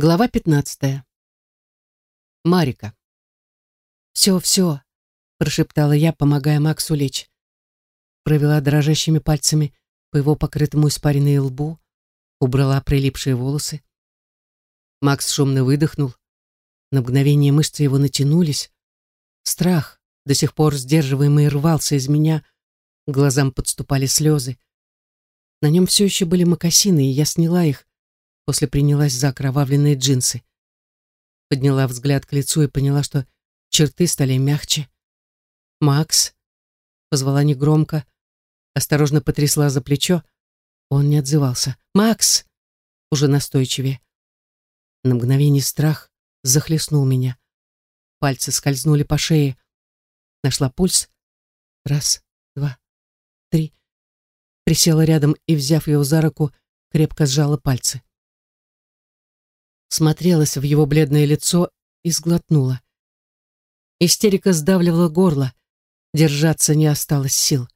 Глава 15. Марика. «Все, все», — прошептала я, помогая Максу лечь. Провела дрожащими пальцами по его покрытому испаренной лбу, убрала прилипшие волосы. Макс шумно выдохнул. На мгновение мышцы его натянулись. Страх, до сих пор сдерживаемый, рвался из меня, глазам подступали слезы. На нем все еще были мокасины, и я сняла их, После принялась за окровавленные джинсы. Подняла взгляд к лицу и поняла, что черты стали мягче. «Макс?» — позвала негромко, осторожно потрясла за плечо. Он не отзывался. «Макс!» — уже настойчивее. На мгновение страх захлестнул меня. Пальцы скользнули по шее. Нашла пульс. Раз, два, три. Присела рядом и, взяв его за руку, крепко сжала пальцы смотрелась в его бледное лицо и сглотнула. Истерика сдавливала горло, держаться не осталось сил.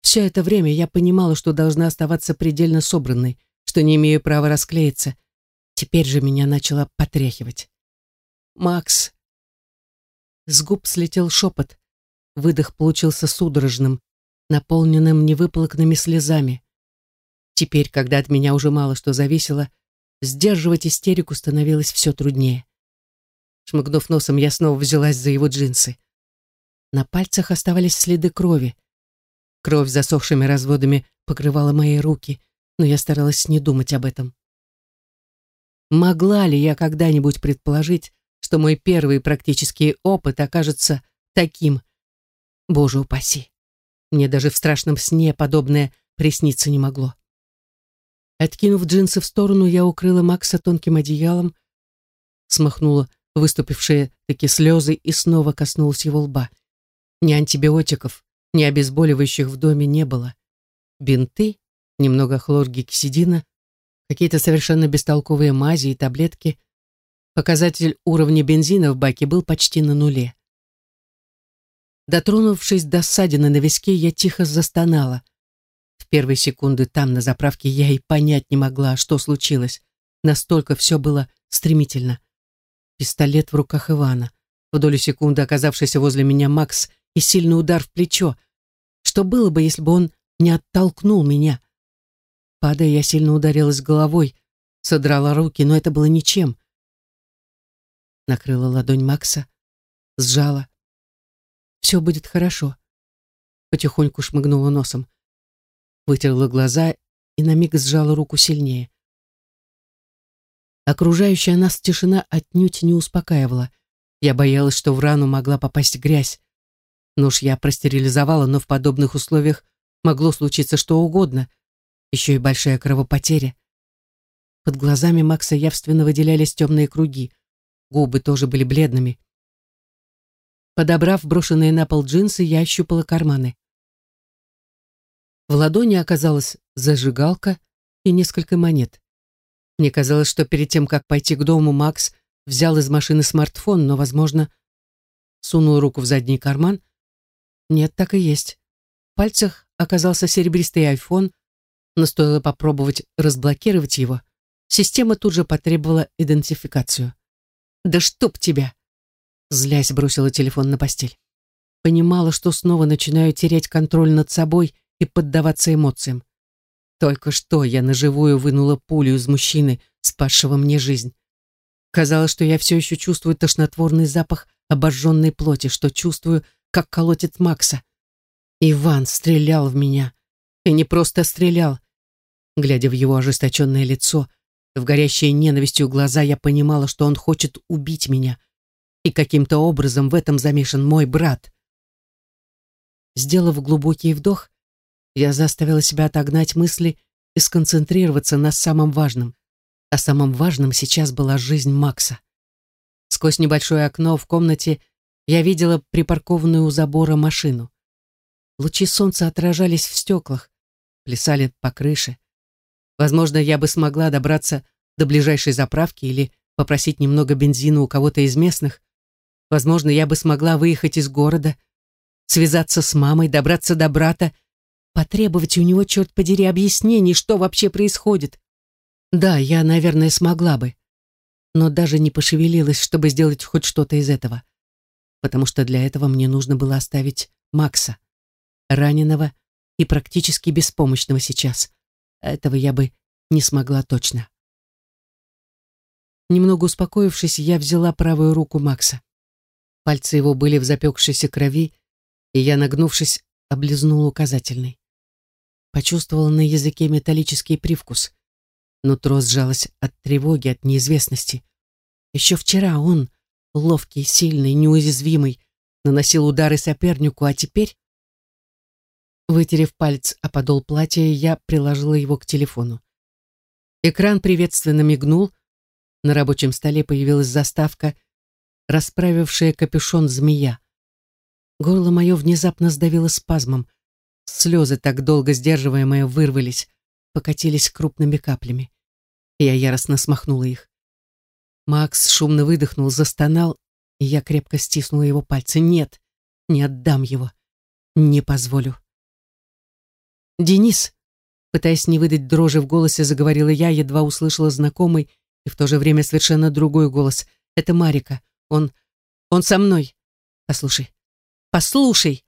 Все это время я понимала, что должна оставаться предельно собранной, что не имею права расклеиться. Теперь же меня начало потряхивать. «Макс!» С губ слетел шепот. Выдох получился судорожным, наполненным невыплаканными слезами. Теперь, когда от меня уже мало что зависело, Сдерживать истерику становилось все труднее. Шмыгнув носом, я снова взялась за его джинсы. На пальцах оставались следы крови. Кровь засохшими разводами покрывала мои руки, но я старалась не думать об этом. Могла ли я когда-нибудь предположить, что мой первый практический опыт окажется таким? Боже упаси! Мне даже в страшном сне подобное присниться не могло. Откинув джинсы в сторону, я укрыла Макса тонким одеялом, смахнула выступившие такие слезы и снова коснулась его лба. Ни антибиотиков, ни обезболивающих в доме не было. Бинты, немного хлоргексидина, какие-то совершенно бестолковые мази и таблетки. Показатель уровня бензина в баке был почти на нуле. Дотронувшись до ссадины на виске, я тихо застонала — в первые секунды там, на заправке, я и понять не могла, что случилось. Настолько все было стремительно. Пистолет в руках Ивана. В долю секунды оказавшийся возле меня Макс и сильный удар в плечо. Что было бы, если бы он не оттолкнул меня? Падая, я сильно ударилась головой, содрала руки, но это было ничем. Накрыла ладонь Макса, сжала. «Все будет хорошо», — потихоньку шмыгнула носом вытерла глаза и на миг сжала руку сильнее. Окружающая нас тишина отнюдь не успокаивала. Я боялась, что в рану могла попасть грязь. Нож я простерилизовала, но в подобных условиях могло случиться что угодно. Еще и большая кровопотеря. Под глазами Макса явственно выделялись темные круги. Губы тоже были бледными. Подобрав брошенные на пол джинсы, я ощупала карманы. В ладони оказалась зажигалка и несколько монет. Мне казалось, что перед тем, как пойти к дому, Макс взял из машины смартфон, но, возможно, сунул руку в задний карман. Нет, так и есть. В пальцах оказался серебристый айфон, но стоило попробовать разблокировать его. Система тут же потребовала идентификацию. «Да чтоб тебя!» Злясь бросила телефон на постель. Понимала, что снова начинаю терять контроль над собой и поддаваться эмоциям. Только что я наживую вынула пулю из мужчины, спасшего мне жизнь. Казалось, что я все еще чувствую тошнотворный запах обожженной плоти, что чувствую, как колотит Макса. Иван стрелял в меня. И не просто стрелял. Глядя в его ожесточенное лицо, в горящие ненавистью глаза, я понимала, что он хочет убить меня. И каким-то образом в этом замешан мой брат. Сделав глубокий вдох, я заставила себя отогнать мысли и сконцентрироваться на самом важном. А самым важным сейчас была жизнь Макса. Сквозь небольшое окно в комнате я видела припаркованную у забора машину. Лучи солнца отражались в стеклах, плясали по крыше. Возможно, я бы смогла добраться до ближайшей заправки или попросить немного бензина у кого-то из местных. Возможно, я бы смогла выехать из города, связаться с мамой, добраться до брата Потребовать у него, черт подери, объяснений, что вообще происходит. Да, я, наверное, смогла бы. но даже не пошевелилась, чтобы сделать хоть что-то из этого. Потому что для этого мне нужно было оставить Макса, раненого и практически беспомощного сейчас. Этого я бы не смогла точно. Немного успокоившись, я взяла правую руку Макса. Пальцы его были в запекшейся крови, и я, нагнувшись, облизнула указательный. Почувствовала на языке металлический привкус. Нутро сжалось от тревоги, от неизвестности. Еще вчера он, ловкий, сильный, неуязвимый, наносил удары сопернику, а теперь... Вытерев палец о подол платья, я приложила его к телефону. Экран приветственно мигнул, на рабочем столе появилась заставка расправившая капюшон змея. Горло мое внезапно сдавило спазмом. Слезы, так долго сдерживаемые, вырвались, покатились крупными каплями. Я яростно смахнула их. Макс шумно выдохнул, застонал, и я крепко стиснула его пальцы. «Нет, не отдам его. Не позволю». «Денис!» Пытаясь не выдать дрожи в голосе, заговорила я, едва услышала знакомый и в то же время совершенно другой голос. «Это Марика. Он... он со мной. Послушай, послушай!»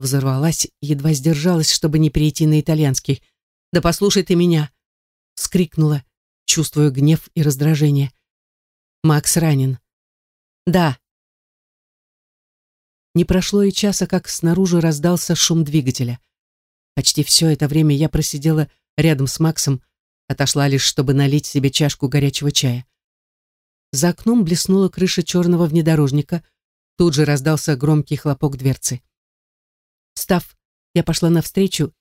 Взорвалась, едва сдержалась, чтобы не перейти на итальянский. «Да послушай ты меня!» Скрикнула, чувствуя гнев и раздражение. «Макс ранен». «Да». Не прошло и часа, как снаружи раздался шум двигателя. Почти все это время я просидела рядом с Максом, отошла лишь, чтобы налить себе чашку горячего чая. За окном блеснула крыша черного внедорожника. Тут же раздался громкий хлопок дверцы. Встав, я пошла навстречу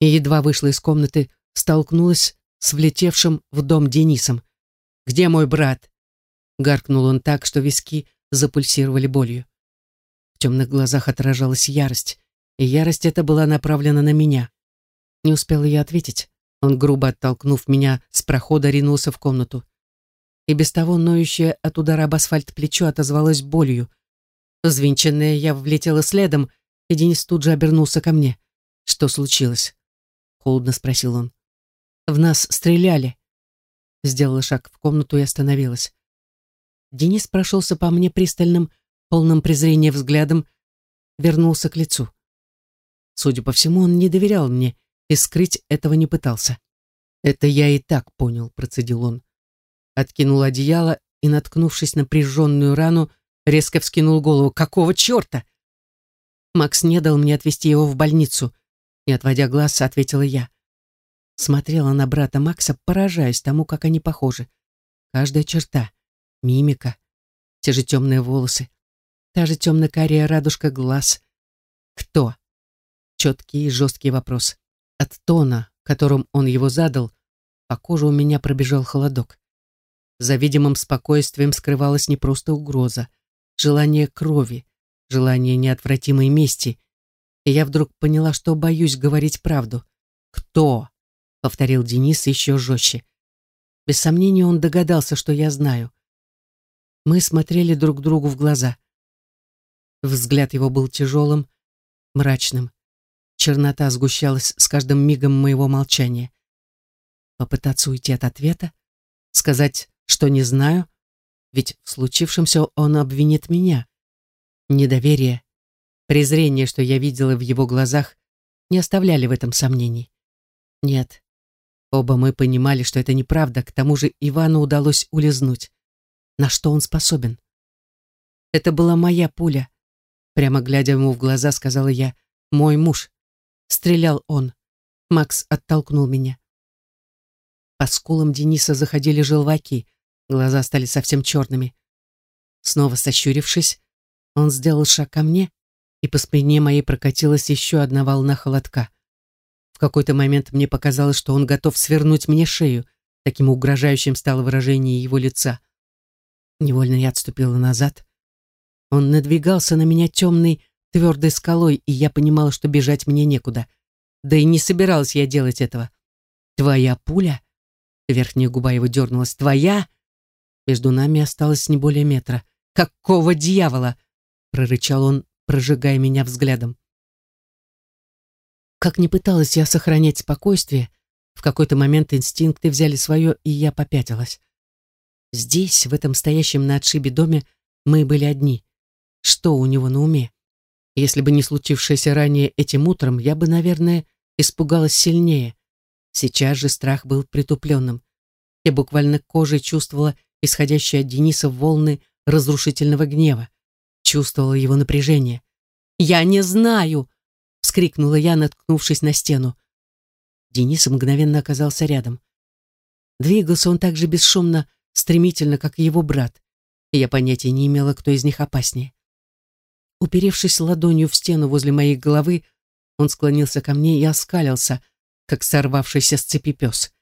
и едва вышла из комнаты, столкнулась с влетевшим в дом Денисом. «Где мой брат?» Гаркнул он так, что виски запульсировали болью. В темных глазах отражалась ярость, и ярость эта была направлена на меня. Не успела я ответить. Он, грубо оттолкнув меня с прохода, ринулся в комнату и без того ноющее от удара об асфальт плечо отозвалось болью. Взвинченная я влетела следом, и Денис тут же обернулся ко мне. «Что случилось?» — холодно спросил он. «В нас стреляли». Сделала шаг в комнату и остановилась. Денис прошелся по мне пристальным, полным презрения взглядом, вернулся к лицу. Судя по всему, он не доверял мне и скрыть этого не пытался. «Это я и так понял», — процедил он откинул одеяло и, наткнувшись на прижженную рану, резко вскинул голову. «Какого черта?» Макс не дал мне отвезти его в больницу, и, отводя глаз, ответила я. Смотрела на брата Макса, поражаясь тому, как они похожи. Каждая черта, мимика, те же темные волосы, та же темно-кария радужка глаз. Кто? Четкий и жесткий вопрос. От тона, которым он его задал, по коже у меня пробежал холодок. За видимым спокойствием скрывалась не просто угроза, желание крови, желание неотвратимой мести. И я вдруг поняла, что боюсь говорить правду. «Кто?» — повторил Денис еще жестче. Без сомнения он догадался, что я знаю. Мы смотрели друг другу в глаза. Взгляд его был тяжелым, мрачным. Чернота сгущалась с каждым мигом моего молчания. Попытаться уйти от ответа? Сказать что не знаю, ведь в случившемся он обвинит меня. Недоверие, презрение, что я видела в его глазах, не оставляли в этом сомнений. Нет, оба мы понимали, что это неправда, к тому же Ивану удалось улизнуть. На что он способен? Это была моя пуля. Прямо глядя ему в глаза, сказала я, «Мой муж». Стрелял он. Макс оттолкнул меня. По скулам Дениса заходили желваки. Глаза стали совсем черными. Снова сощурившись, он сделал шаг ко мне, и по спине моей прокатилась еще одна волна холодка. В какой-то момент мне показалось, что он готов свернуть мне шею, таким угрожающим стало выражение его лица. Невольно я отступила назад. Он надвигался на меня темной, твердой скалой, и я понимала, что бежать мне некуда. Да и не собиралась я делать этого. «Твоя пуля?» Верхняя губа его дернулась. «Твоя?» Между нами осталось не более метра. «Какого дьявола?» — прорычал он, прожигая меня взглядом. Как ни пыталась я сохранять спокойствие, в какой-то момент инстинкты взяли свое, и я попятилась. Здесь, в этом стоящем на отшибе доме, мы были одни. Что у него на уме? Если бы не случившееся ранее этим утром, я бы, наверное, испугалась сильнее. Сейчас же страх был притупленным. Я буквально кожей чувствовала исходящие от Дениса волны разрушительного гнева. Чувствовала его напряжение. «Я не знаю!» — вскрикнула я, наткнувшись на стену. Денис мгновенно оказался рядом. Двигался он так же бесшумно, стремительно, как и его брат, я понятия не имела, кто из них опаснее. Уперевшись ладонью в стену возле моей головы, он склонился ко мне и оскалился, как сорвавшийся с цепи пес.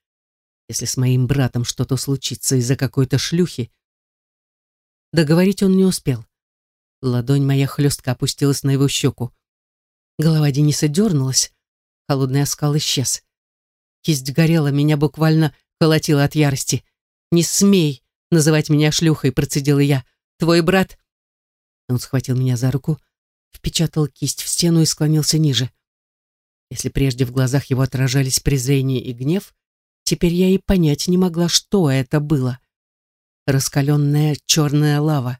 Если с моим братом что-то случится из-за какой-то шлюхи... Договорить он не успел. Ладонь моя хлестко опустилась на его щеку. Голова Дениса дернулась, холодный оскал исчез. Кисть горела, меня буквально колотила от ярости. «Не смей называть меня шлюхой», — процедила я. «Твой брат...» Он схватил меня за руку, впечатал кисть в стену и склонился ниже. Если прежде в глазах его отражались презрение и гнев, теперь я и понять не могла, что это было. Раскаленная черная лава,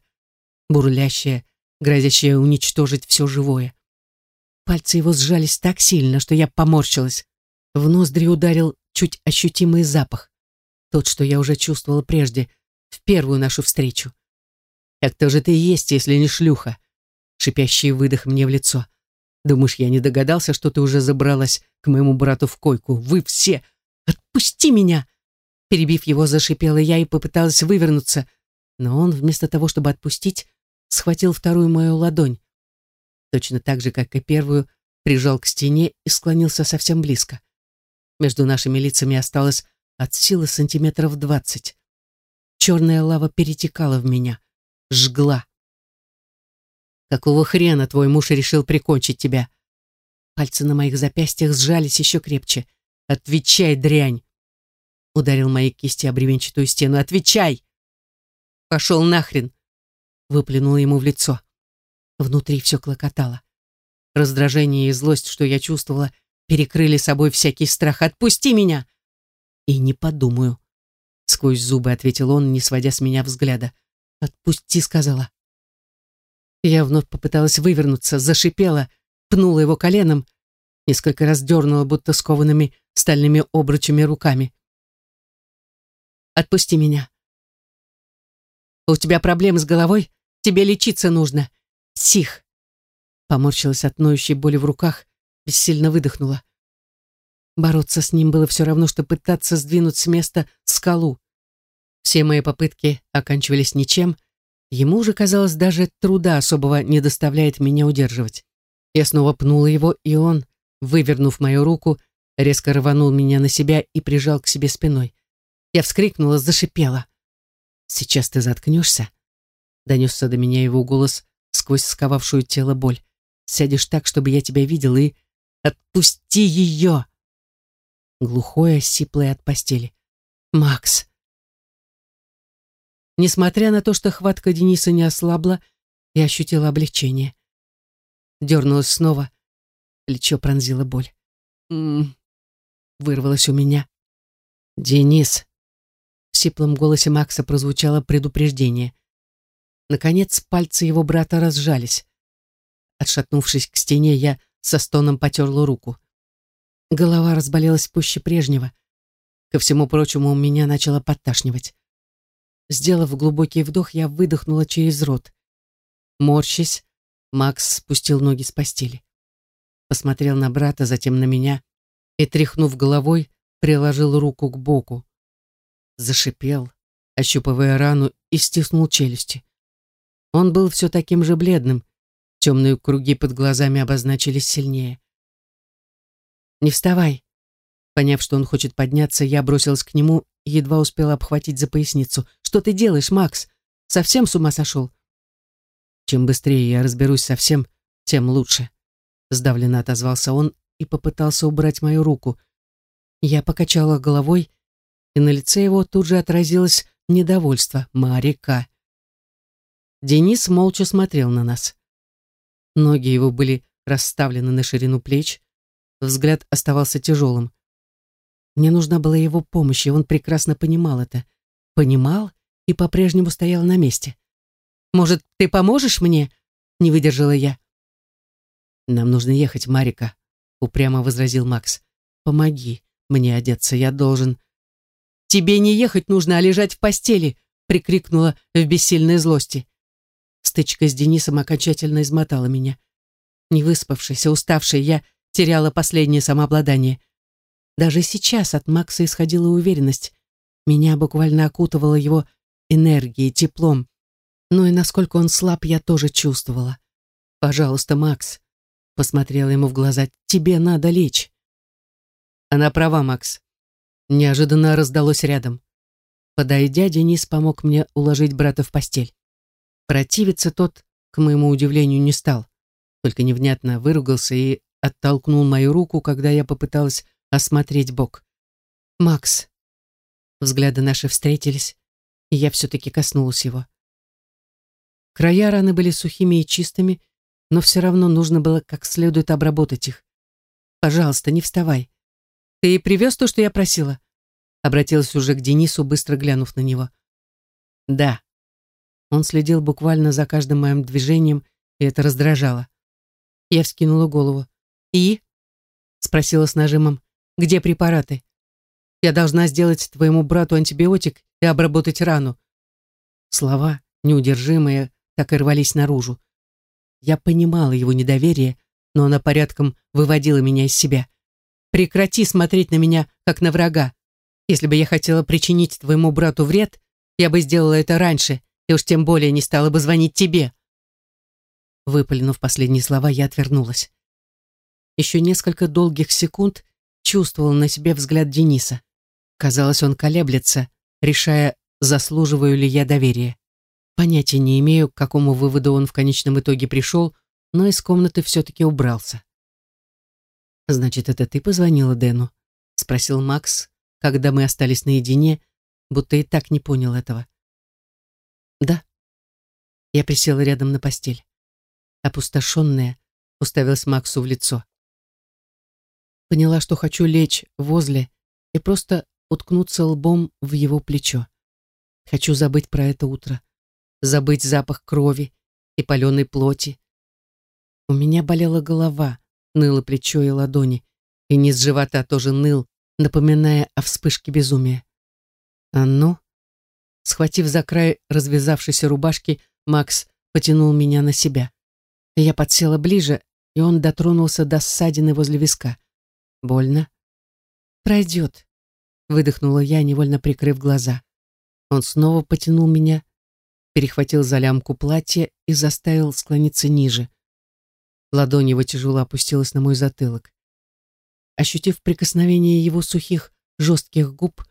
бурлящая, грозящая уничтожить все живое. Пальцы его сжались так сильно, что я поморщилась. В ноздри ударил чуть ощутимый запах. Тот, что я уже чувствовала прежде, в первую нашу встречу. «А кто же ты есть, если не шлюха?» Шипящий выдох мне в лицо. «Думаешь, я не догадался, что ты уже забралась к моему брату в койку? Вы все! Отпусти меня!» Перебив его, зашипела я и попыталась вывернуться, но он, вместо того, чтобы отпустить, схватил вторую мою ладонь. Точно так же, как и первую, прижал к стене и склонился совсем близко. Между нашими лицами осталось от силы сантиметров двадцать. Черная лава перетекала в меня, жгла. «Какого хрена твой муж решил прикончить тебя?» Пальцы на моих запястьях сжались еще крепче. «Отвечай, дрянь!» Ударил мои кисти о бревенчатую стену. «Отвечай!» «Пошел нахрен!» Выплюнула ему в лицо. Внутри все клокотало. Раздражение и злость, что я чувствовала, перекрыли собой всякий страх. «Отпусти меня!» «И не подумаю», — сквозь зубы ответил он, не сводя с меня взгляда. «Отпусти», — сказала. Я вновь попыталась вывернуться, зашипела, пнула его коленом, несколько раз дернула, будто скованными стальными обручами руками. «Отпусти меня. У тебя проблемы с головой? Тебе лечиться нужно. Псих!» Поморщилась от ноющей боли в руках, бессильно выдохнула. Бороться с ним было все равно, что пытаться сдвинуть с места скалу. Все мои попытки оканчивались ничем. Ему же, казалось, даже труда особого не доставляет меня удерживать. Я снова пнула его, и он, вывернув мою руку, резко рванул меня на себя и прижал к себе спиной. Я вскрикнула, зашипела. «Сейчас ты заткнешься?» Донесся до меня его голос сквозь сковавшую тело боль. «Сядешь так, чтобы я тебя видел, и... Отпусти ее!» глухое, сиплое от постели. «Макс!» Несмотря на то, что хватка Дениса не ослабла, я ощутила облегчение. Дернулась снова, плечо пронзила боль. «М -м -м", вырвалось у меня. «Денис!» В сиплом голосе Макса прозвучало предупреждение. Наконец пальцы его брата разжались. Отшатнувшись к стене, я со стоном потерла руку. Голова разболелась пуще прежнего. Ко всему прочему, у меня начало подташнивать. Сделав глубокий вдох, я выдохнула через рот. Морщись, Макс спустил ноги с постели. Посмотрел на брата, затем на меня и, тряхнув головой, приложил руку к боку. Зашипел, ощупывая рану, и стиснул челюсти. Он был все таким же бледным, темные круги под глазами обозначились сильнее. «Не вставай!» Поняв, что он хочет подняться, я бросилась к нему и едва успела обхватить за поясницу. «Что ты делаешь, Макс? Совсем с ума сошел?» «Чем быстрее я разберусь со всем, тем лучше», — сдавленно отозвался он и попытался убрать мою руку. Я покачала головой, и на лице его тут же отразилось недовольство. Марика. Денис молча смотрел на нас. Ноги его были расставлены на ширину плеч, Взгляд оставался тяжелым. Мне нужна была его помощь, и он прекрасно понимал это. Понимал и по-прежнему стояла на месте. «Может, ты поможешь мне?» — не выдержала я. «Нам нужно ехать, Марика», — упрямо возразил Макс. «Помоги мне одеться, я должен...» «Тебе не ехать нужно, а лежать в постели!» — прикрикнула в бессильной злости. Стычка с Денисом окончательно измотала меня. Не выспавшаяся, уставшая, я теряла последнее самообладание. Даже сейчас от Макса исходила уверенность. Меня буквально окутывала его энергией, теплом. Но и насколько он слаб, я тоже чувствовала. «Пожалуйста, Макс», — посмотрела ему в глаза, — «тебе надо лечь». Она права, Макс. Неожиданно раздалось рядом. Подойдя, Денис помог мне уложить брата в постель. Противиться тот, к моему удивлению, не стал, только невнятно выругался и оттолкнул мою руку, когда я попыталась осмотреть бок. «Макс». Взгляды наши встретились, и я все-таки коснулась его. Края раны были сухими и чистыми, но все равно нужно было как следует обработать их. «Пожалуйста, не вставай. «Ты привез то, что я просила?» Обратилась уже к Денису, быстро глянув на него. «Да». Он следил буквально за каждым моим движением, и это раздражало. Я вскинула голову. «И?» Спросила с нажимом. «Где препараты? Я должна сделать твоему брату антибиотик и обработать рану». Слова, неудержимые, так и рвались наружу. Я понимала его недоверие, но она порядком выводила меня из себя. Прекрати смотреть на меня, как на врага. Если бы я хотела причинить твоему брату вред, я бы сделала это раньше, и уж тем более не стала бы звонить тебе. Выпалив последние слова, я отвернулась. Еще несколько долгих секунд чувствовала на себе взгляд Дениса. Казалось, он колеблется, решая, заслуживаю ли я доверия. Понятия не имею, к какому выводу он в конечном итоге пришел, но из комнаты все-таки убрался. «Значит, это ты позвонила Дэну?» — спросил Макс, когда мы остались наедине, будто и так не понял этого. «Да». Я присела рядом на постель. Опустошенная, уставилась Максу в лицо. Поняла, что хочу лечь возле и просто уткнуться лбом в его плечо. Хочу забыть про это утро, забыть запах крови и паленой плоти. У меня болела голова, ныло плечо и ладони, и низ живота тоже ныл, напоминая о вспышке безумия. «А ну?» Схватив за край развязавшейся рубашки, Макс потянул меня на себя. Я подсела ближе, и он дотронулся до ссадины возле виска. «Больно?» «Пройдет», — выдохнула я, невольно прикрыв глаза. Он снова потянул меня, перехватил за лямку платья и заставил склониться ниже. Ладонь его тяжело опустилась на мой затылок. Ощутив прикосновение его сухих, жестких губ,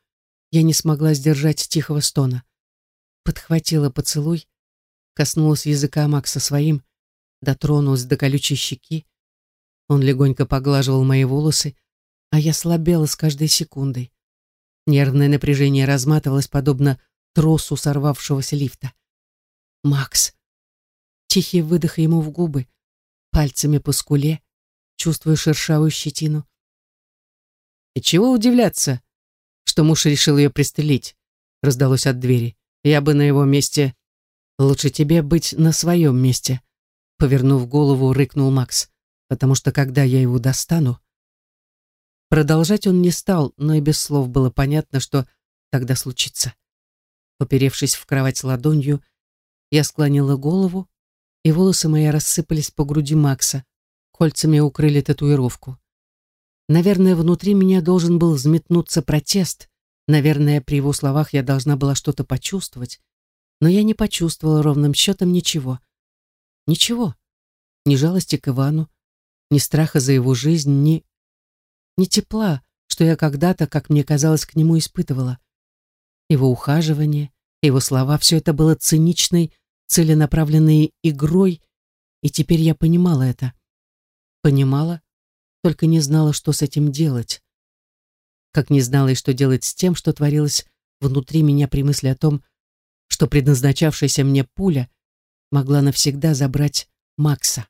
я не смогла сдержать тихого стона. Подхватила поцелуй, коснулась языка Макса своим, дотронулась до колючей щеки. Он легонько поглаживал мои волосы, а я слабела с каждой секундой. Нервное напряжение разматывалось, подобно тросу сорвавшегося лифта. «Макс!» Тихий выдох ему в губы, пальцами по скуле, чувствуя шершавую щетину. «И чего удивляться, что муж решил ее пристрелить?» раздалось от двери. «Я бы на его месте...» «Лучше тебе быть на своем месте», повернув голову, рыкнул Макс, «потому что когда я его достану...» Продолжать он не стал, но и без слов было понятно, что тогда случится. Поперевшись в кровать ладонью, я склонила голову, и волосы мои рассыпались по груди Макса, кольцами укрыли татуировку. Наверное, внутри меня должен был взметнуться протест, наверное, при его словах я должна была что-то почувствовать, но я не почувствовала ровным счетом ничего. Ничего. Ни жалости к Ивану, ни страха за его жизнь, ни... ни тепла, что я когда-то, как мне казалось, к нему испытывала. Его ухаживание, его слова — все это было циничной, целенаправленной игрой, и теперь я понимала это. Понимала, только не знала, что с этим делать. Как не знала и что делать с тем, что творилось внутри меня при мысли о том, что предназначавшаяся мне пуля могла навсегда забрать Макса.